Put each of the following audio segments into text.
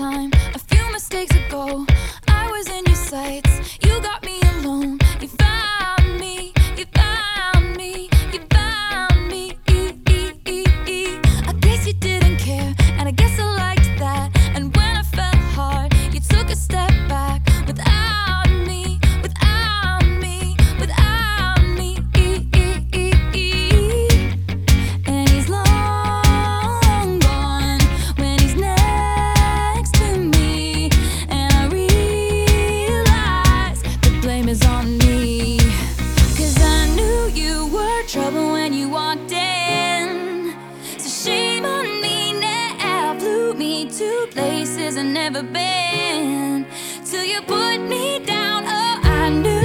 time, a few mistakes ago, I was in your sights. You got me alone. You found me. You found me. You found me. I guess you didn't care, and I guess I liked that. And when I fell hard, you took a step. trouble when you walked in. So shame on me now. Flew me to places I've never been. Till you put me down, oh, I knew.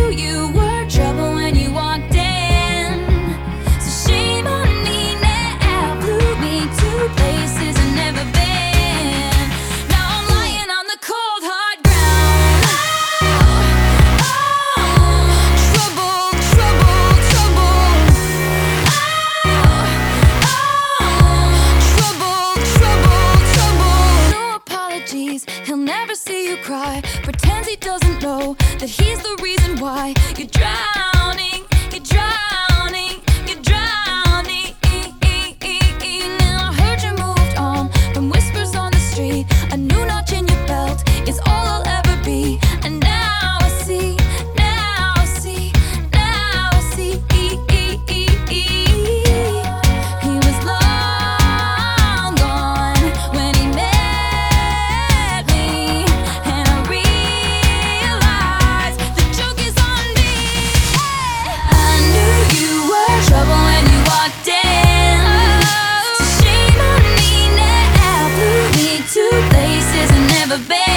cry. Pretends he doesn't know that he's the reason why you're drowning. The bed.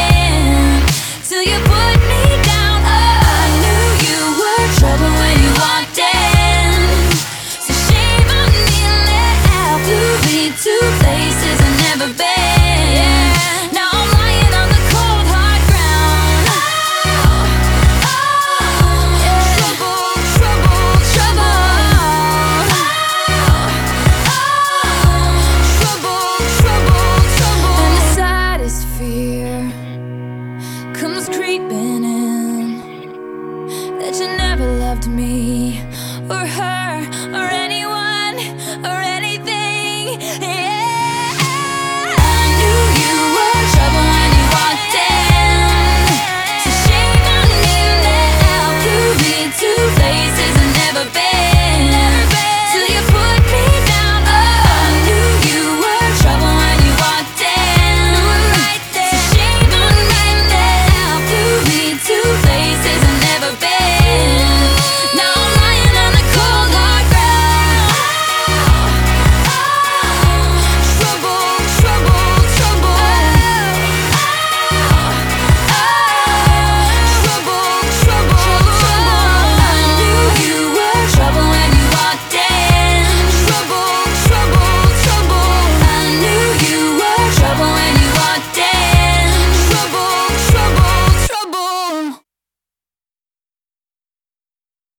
loved me or her or anyone or anything. Yeah.